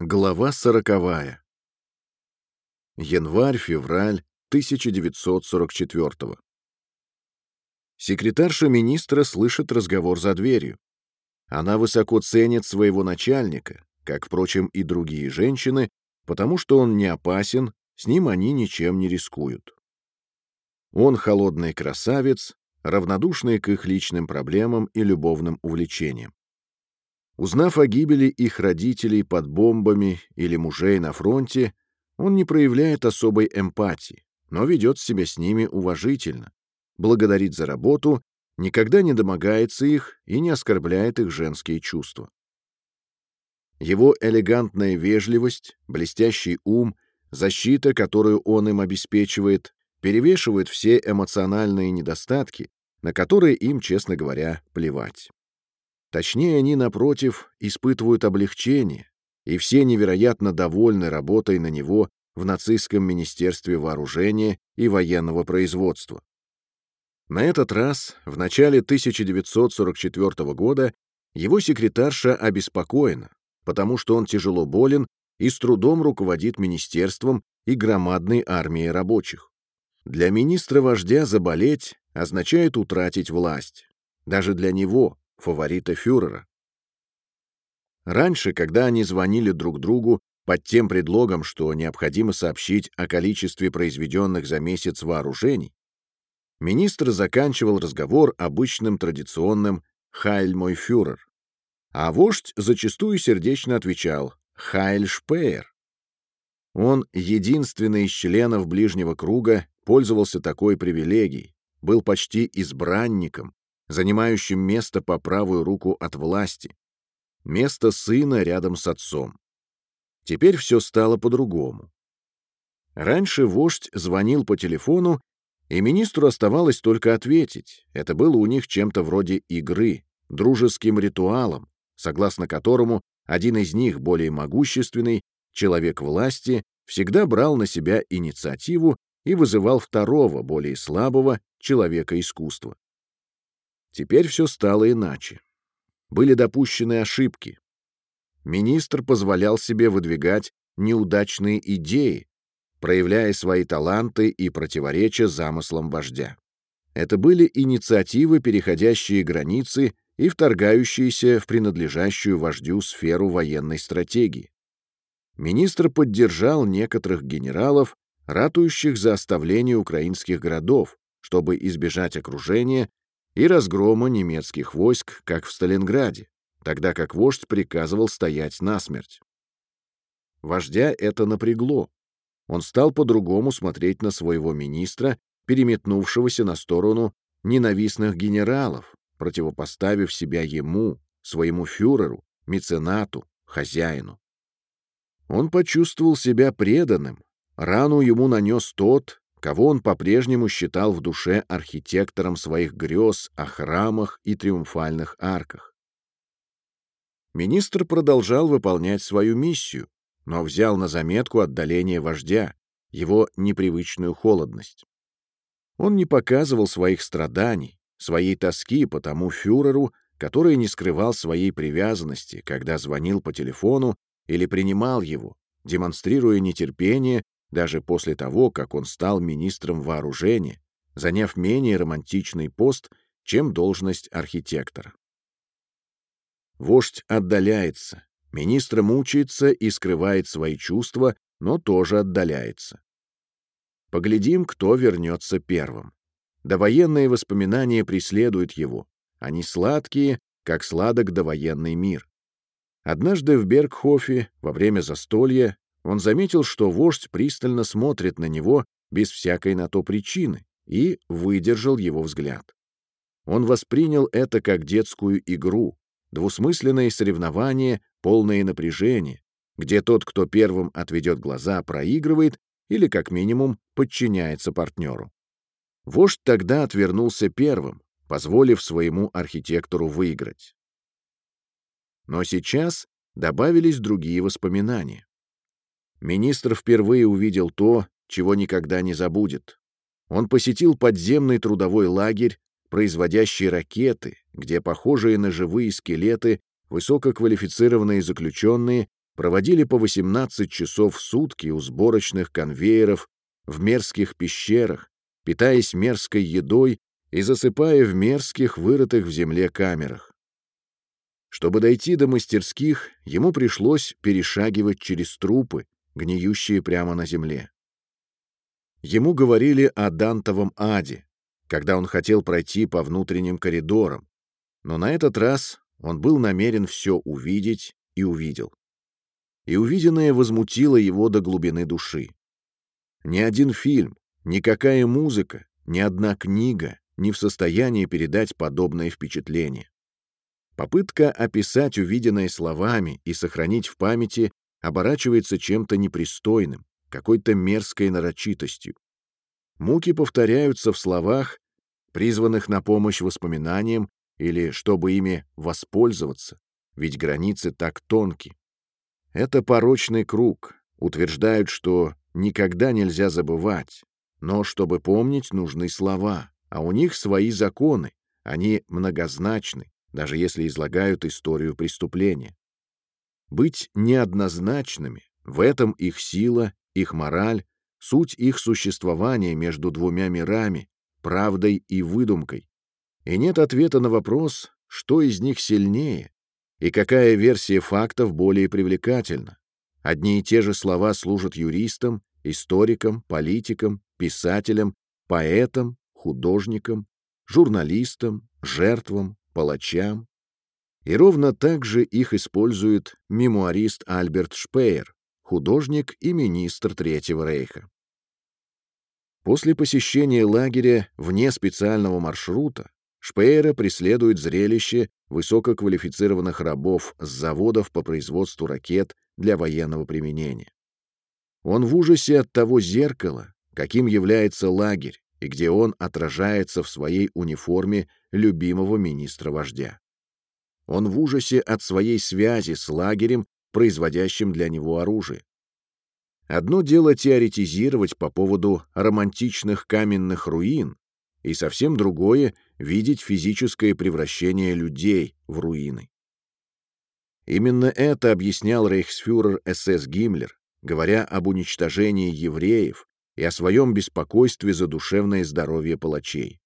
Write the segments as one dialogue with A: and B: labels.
A: Глава сороковая. Январь-февраль 1944 Секретарша министра слышит разговор за дверью. Она высоко ценит своего начальника, как, впрочем, и другие женщины, потому что он не опасен, с ним они ничем не рискуют. Он холодный красавец, равнодушный к их личным проблемам и любовным увлечениям. Узнав о гибели их родителей под бомбами или мужей на фронте, он не проявляет особой эмпатии, но ведет себя с ними уважительно, благодарит за работу, никогда не домогается их и не оскорбляет их женские чувства. Его элегантная вежливость, блестящий ум, защита, которую он им обеспечивает, перевешивают все эмоциональные недостатки, на которые им, честно говоря, плевать. Точнее, они, напротив, испытывают облегчение, и все невероятно довольны работой на него в нацистском министерстве вооружения и военного производства. На этот раз, в начале 1944 года, его секретарша обеспокоена, потому что он тяжело болен и с трудом руководит министерством и громадной армией рабочих. Для министра-вождя заболеть означает утратить власть. Даже для него, фаворита фюрера. Раньше, когда они звонили друг другу под тем предлогом, что необходимо сообщить о количестве произведенных за месяц вооружений, министр заканчивал разговор обычным традиционным «Хайль мой фюрер», а вождь зачастую сердечно отвечал «Хайль шпеер». Он, единственный из членов ближнего круга, пользовался такой привилегией, был почти избранником, занимающим место по правую руку от власти, место сына рядом с отцом. Теперь все стало по-другому. Раньше вождь звонил по телефону, и министру оставалось только ответить. Это было у них чем-то вроде игры, дружеским ритуалом, согласно которому один из них, более могущественный, человек власти, всегда брал на себя инициативу и вызывал второго, более слабого, человека искусства. Теперь все стало иначе. Были допущены ошибки. Министр позволял себе выдвигать неудачные идеи, проявляя свои таланты и противоречия замыслам вождя. Это были инициативы, переходящие границы и вторгающиеся в принадлежащую вождю сферу военной стратегии. Министр поддержал некоторых генералов, ратующих за оставление украинских городов, чтобы избежать окружения и разгрома немецких войск, как в Сталинграде, тогда как вождь приказывал стоять насмерть. Вождя это напрягло. Он стал по-другому смотреть на своего министра, переметнувшегося на сторону ненавистных генералов, противопоставив себя ему, своему фюреру, меценату, хозяину. Он почувствовал себя преданным, рану ему нанес тот, кого он по-прежнему считал в душе архитектором своих грез о храмах и триумфальных арках. Министр продолжал выполнять свою миссию, но взял на заметку отдаление вождя, его непривычную холодность. Он не показывал своих страданий, своей тоски по тому фюреру, который не скрывал своей привязанности, когда звонил по телефону или принимал его, демонстрируя нетерпение даже после того, как он стал министром вооружения, заняв менее романтичный пост, чем должность архитектора. Вождь отдаляется, министр мучается и скрывает свои чувства, но тоже отдаляется. Поглядим, кто вернется первым. Довоенные воспоминания преследуют его. Они сладкие, как сладок довоенный мир. Однажды в Бергхофе во время застолья он заметил, что вождь пристально смотрит на него без всякой на то причины, и выдержал его взгляд. Он воспринял это как детскую игру, двусмысленное соревнование, полное напряжение, где тот, кто первым отведет глаза, проигрывает или, как минимум, подчиняется партнеру. Вождь тогда отвернулся первым, позволив своему архитектору выиграть. Но сейчас добавились другие воспоминания. Министр впервые увидел то, чего никогда не забудет. Он посетил подземный трудовой лагерь, производящий ракеты, где похожие на живые скелеты высококвалифицированные заключенные проводили по 18 часов в сутки у сборочных конвейеров в мерзких пещерах, питаясь мерзкой едой и засыпая в мерзких, вырытых в земле камерах. Чтобы дойти до мастерских, ему пришлось перешагивать через трупы, гниющие прямо на земле. Ему говорили о Дантовом аде, когда он хотел пройти по внутренним коридорам, но на этот раз он был намерен все увидеть и увидел. И увиденное возмутило его до глубины души. Ни один фильм, никакая музыка, ни одна книга не в состоянии передать подобное впечатление. Попытка описать увиденное словами и сохранить в памяти оборачивается чем-то непристойным, какой-то мерзкой нарочитостью. Муки повторяются в словах, призванных на помощь воспоминаниям или чтобы ими воспользоваться, ведь границы так тонки. Это порочный круг, утверждают, что никогда нельзя забывать, но чтобы помнить, нужны слова, а у них свои законы, они многозначны, даже если излагают историю преступления. Быть неоднозначными — в этом их сила, их мораль, суть их существования между двумя мирами, правдой и выдумкой. И нет ответа на вопрос, что из них сильнее и какая версия фактов более привлекательна. Одни и те же слова служат юристам, историкам, политикам, писателям, поэтам, художникам, журналистам, жертвам, палачам. И ровно так же их использует мемуарист Альберт Шпеер, художник и министр Третьего Рейха. После посещения лагеря вне специального маршрута Шпеера преследует зрелище высококвалифицированных рабов с заводов по производству ракет для военного применения. Он в ужасе от того зеркала, каким является лагерь, и где он отражается в своей униформе любимого министра-вождя. Он в ужасе от своей связи с лагерем, производящим для него оружие. Одно дело теоретизировать по поводу романтичных каменных руин, и совсем другое — видеть физическое превращение людей в руины. Именно это объяснял рейхсфюрер СС Гиммлер, говоря об уничтожении евреев и о своем беспокойстве за душевное здоровье палачей.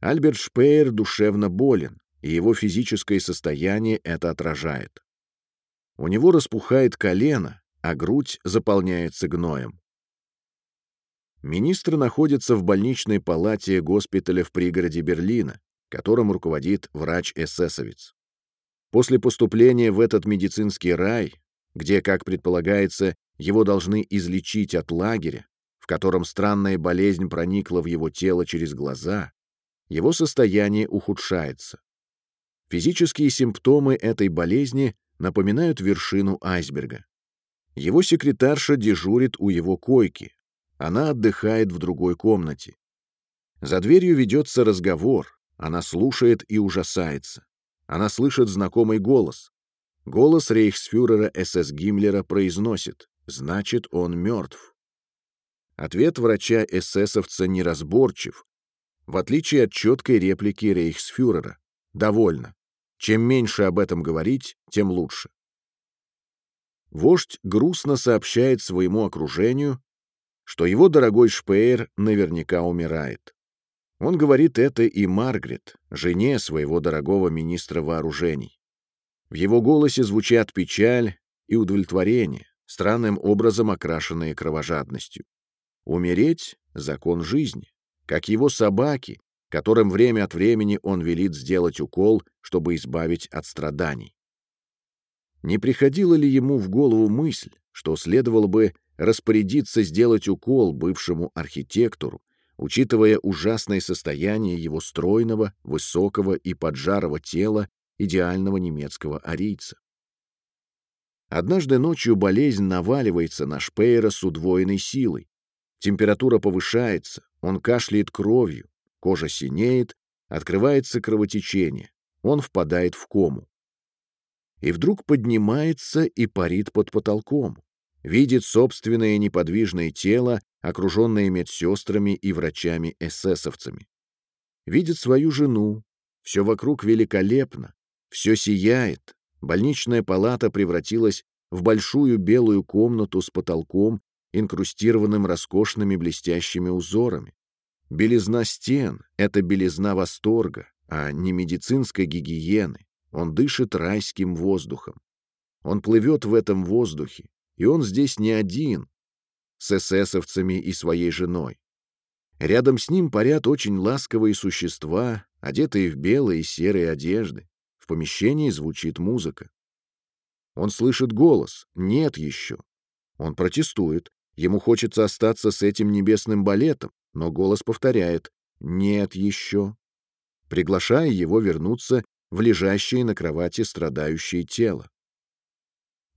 A: Альберт Шпеер душевно болен, и его физическое состояние это отражает. У него распухает колено, а грудь заполняется гноем. Министр находится в больничной палате госпиталя в пригороде Берлина, которым руководит врач-эсэсовец. После поступления в этот медицинский рай, где, как предполагается, его должны излечить от лагеря, в котором странная болезнь проникла в его тело через глаза, его состояние ухудшается. Физические симптомы этой болезни напоминают вершину айсберга. Его секретарша дежурит у его койки. Она отдыхает в другой комнате. За дверью ведется разговор. Она слушает и ужасается. Она слышит знакомый голос. Голос рейхсфюрера СС Гиммлера произносит «Значит, он мертв». Ответ врача эсэсовца неразборчив, в отличие от четкой реплики рейхсфюрера. «Довольно. Чем меньше об этом говорить, тем лучше». Вождь грустно сообщает своему окружению, что его дорогой Шпеер наверняка умирает. Он говорит это и Маргарет, жене своего дорогого министра вооружений. В его голосе звучат печаль и удовлетворение, странным образом окрашенные кровожадностью. Умереть — закон жизни, как его собаки, которым время от времени он велит сделать укол, чтобы избавить от страданий. Не приходила ли ему в голову мысль, что следовало бы распорядиться сделать укол бывшему архитектору, учитывая ужасное состояние его стройного, высокого и поджарого тела идеального немецкого арийца? Однажды ночью болезнь наваливается на Шпейера с удвоенной силой. Температура повышается, он кашляет кровью, кожа синеет, открывается кровотечение, он впадает в кому и вдруг поднимается и парит под потолком, видит собственное неподвижное тело, окруженное медсестрами и врачами-эсэсовцами. Видит свою жену, все вокруг великолепно, все сияет, больничная палата превратилась в большую белую комнату с потолком, инкрустированным роскошными блестящими узорами. Белизна стен — это белизна восторга, а не медицинской гигиены. Он дышит райским воздухом. Он плывет в этом воздухе, и он здесь не один, с эсэсовцами и своей женой. Рядом с ним парят очень ласковые существа, одетые в белые и серые одежды. В помещении звучит музыка. Он слышит голос «нет еще». Он протестует. Ему хочется остаться с этим небесным балетом, но голос повторяет «нет еще», приглашая его вернуться в лежащее на кровати страдающее тело.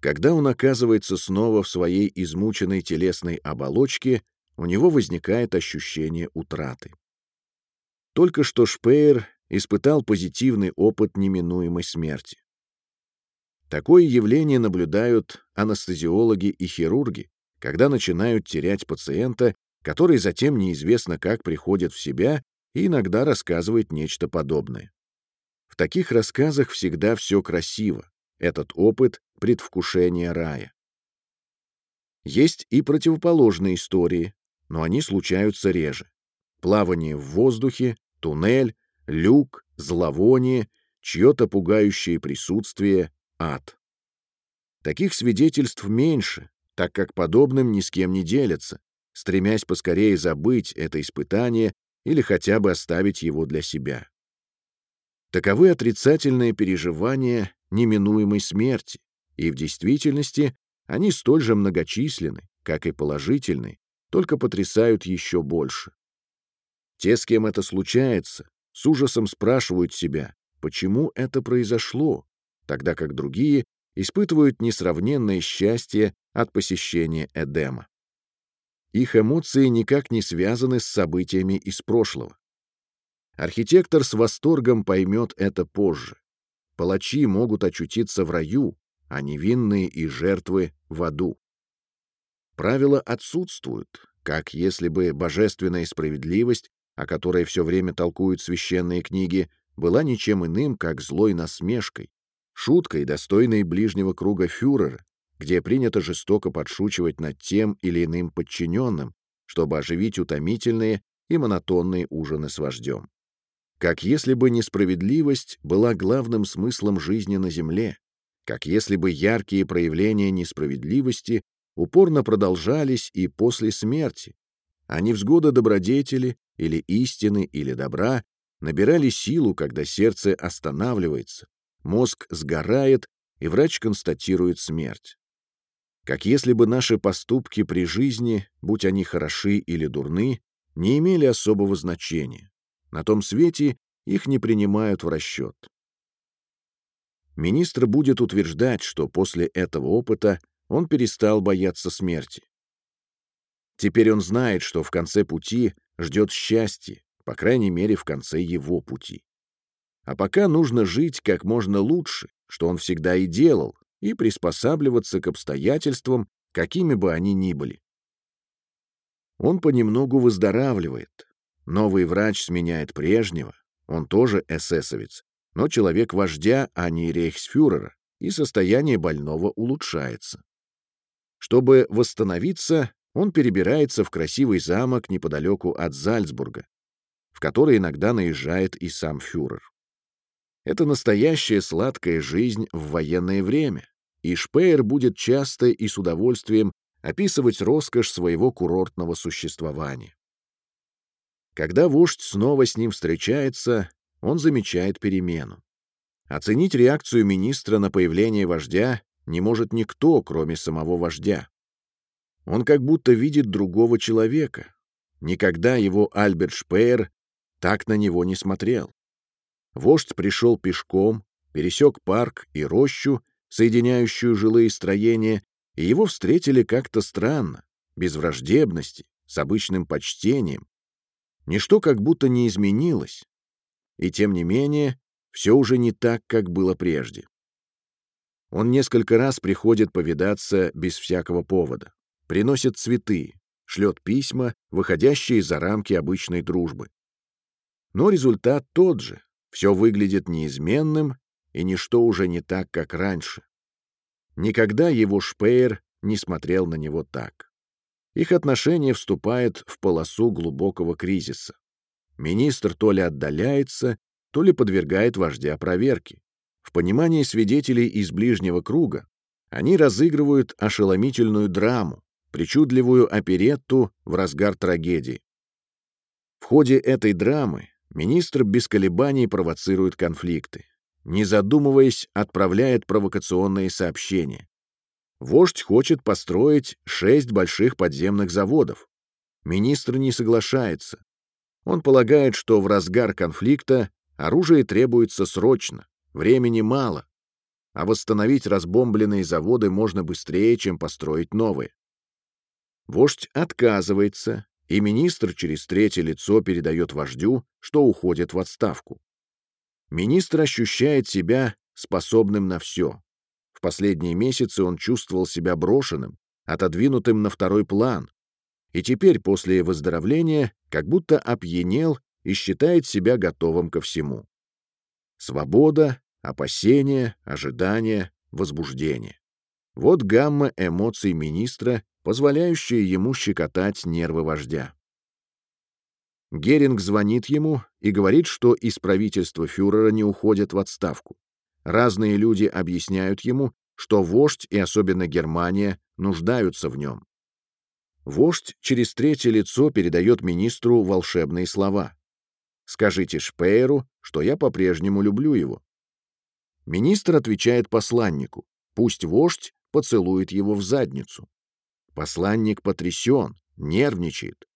A: Когда он оказывается снова в своей измученной телесной оболочке, у него возникает ощущение утраты. Только что Шпеер испытал позитивный опыт неминуемой смерти. Такое явление наблюдают анестезиологи и хирурги, когда начинают терять пациента, который затем неизвестно как приходит в себя и иногда рассказывает нечто подобное. В таких рассказах всегда все красиво, этот опыт — предвкушение рая. Есть и противоположные истории, но они случаются реже. Плавание в воздухе, туннель, люк, зловоние, чье-то пугающее присутствие, ад. Таких свидетельств меньше, так как подобным ни с кем не делятся, стремясь поскорее забыть это испытание или хотя бы оставить его для себя. Таковы отрицательные переживания неминуемой смерти, и в действительности они столь же многочисленны, как и положительные, только потрясают еще больше. Те, с кем это случается, с ужасом спрашивают себя, почему это произошло, тогда как другие испытывают несравненное счастье от посещения Эдема. Их эмоции никак не связаны с событиями из прошлого. Архитектор с восторгом поймет это позже. Палачи могут очутиться в раю, а невинные и жертвы — в аду. Правила отсутствуют, как если бы божественная справедливость, о которой все время толкуют священные книги, была ничем иным, как злой насмешкой, шуткой, достойной ближнего круга фюрера, где принято жестоко подшучивать над тем или иным подчиненным, чтобы оживить утомительные и монотонные ужины с вождем. Как если бы несправедливость была главным смыслом жизни на Земле, как если бы яркие проявления несправедливости упорно продолжались и после смерти, а невзгода добродетели или истины или добра набирали силу, когда сердце останавливается, мозг сгорает, и врач констатирует смерть. Как если бы наши поступки при жизни, будь они хороши или дурны, не имели особого значения. На том свете их не принимают в расчет. Министр будет утверждать, что после этого опыта он перестал бояться смерти. Теперь он знает, что в конце пути ждет счастье, по крайней мере, в конце его пути. А пока нужно жить как можно лучше, что он всегда и делал, и приспосабливаться к обстоятельствам, какими бы они ни были. Он понемногу выздоравливает, Новый врач сменяет прежнего, он тоже эсэсовец, но человек вождя, а не рейхсфюрера, и состояние больного улучшается. Чтобы восстановиться, он перебирается в красивый замок неподалеку от Зальцбурга, в который иногда наезжает и сам фюрер. Это настоящая сладкая жизнь в военное время, и Шпеер будет часто и с удовольствием описывать роскошь своего курортного существования. Когда вождь снова с ним встречается, он замечает перемену. Оценить реакцию министра на появление вождя не может никто, кроме самого вождя. Он как будто видит другого человека. Никогда его Альберт Шпеер так на него не смотрел. Вождь пришел пешком, пересек парк и рощу, соединяющую жилые строения, и его встретили как-то странно, без враждебности, с обычным почтением, Ничто как будто не изменилось. И тем не менее, все уже не так, как было прежде. Он несколько раз приходит повидаться без всякого повода, приносит цветы, шлет письма, выходящие за рамки обычной дружбы. Но результат тот же, все выглядит неизменным, и ничто уже не так, как раньше. Никогда его Шпеер не смотрел на него так. Их отношения вступают в полосу глубокого кризиса. Министр то ли отдаляется, то ли подвергает вождя проверке. В понимании свидетелей из ближнего круга они разыгрывают ошеломительную драму, причудливую оперетту в разгар трагедии. В ходе этой драмы министр без колебаний провоцирует конфликты, не задумываясь, отправляет провокационные сообщения. Вождь хочет построить шесть больших подземных заводов. Министр не соглашается. Он полагает, что в разгар конфликта оружие требуется срочно, времени мало, а восстановить разбомбленные заводы можно быстрее, чем построить новые. Вождь отказывается, и министр через третье лицо передает вождю, что уходит в отставку. Министр ощущает себя способным на все. В последние месяцы он чувствовал себя брошенным, отодвинутым на второй план, и теперь после выздоровления как будто опьянел и считает себя готовым ко всему. Свобода, опасения, ожидания, возбуждение. Вот гамма эмоций министра, позволяющая ему щекотать нервы вождя. Геринг звонит ему и говорит, что из правительства фюрера не уходят в отставку. Разные люди объясняют ему, что вождь и особенно Германия нуждаются в нем. Вождь через третье лицо передает министру волшебные слова. «Скажите Шпееру, что я по-прежнему люблю его». Министр отвечает посланнику, пусть вождь поцелует его в задницу. Посланник потрясен, нервничает.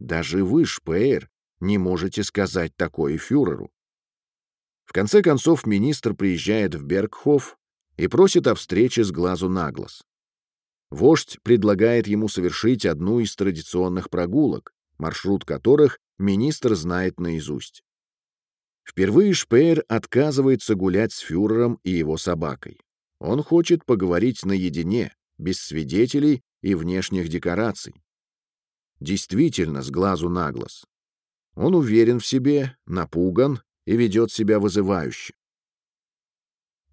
A: Даже вы, Шпеер, не можете сказать такое фюреру. В конце концов министр приезжает в Бергхоф и просит о встрече с глазу на глаз. Вождь предлагает ему совершить одну из традиционных прогулок, маршрут которых министр знает наизусть. Впервые Шпеер отказывается гулять с фюрером и его собакой. Он хочет поговорить наедине, без свидетелей и внешних декораций. Действительно, с глазу на глаз. Он уверен в себе, напуган и ведет себя вызывающе.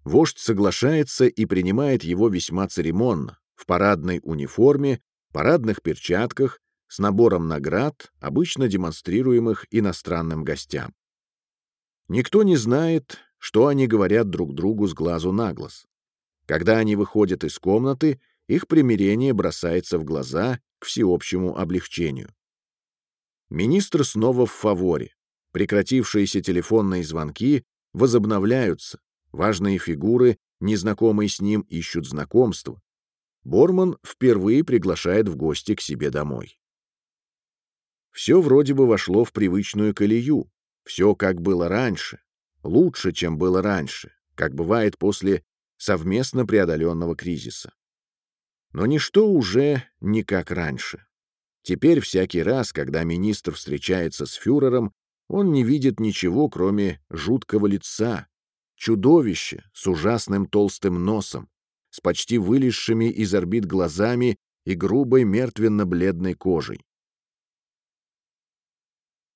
A: Вождь соглашается и принимает его весьма церемонно, в парадной униформе, парадных перчатках, с набором наград, обычно демонстрируемых иностранным гостям. Никто не знает, что они говорят друг другу с глазу на глаз. Когда они выходят из комнаты, их примирение бросается в глаза к всеобщему облегчению. Министр снова в фаворе. Прекратившиеся телефонные звонки возобновляются. Важные фигуры, незнакомые с ним, ищут знакомства. Борман впервые приглашает в гости к себе домой. Все вроде бы вошло в привычную колею. Все как было раньше. Лучше, чем было раньше, как бывает после совместно преодоленного кризиса. Но ничто уже не как раньше. Теперь всякий раз, когда министр встречается с фюрером, он не видит ничего, кроме жуткого лица, чудовища с ужасным толстым носом, с почти вылезшими из орбит глазами и грубой мертвенно-бледной кожей.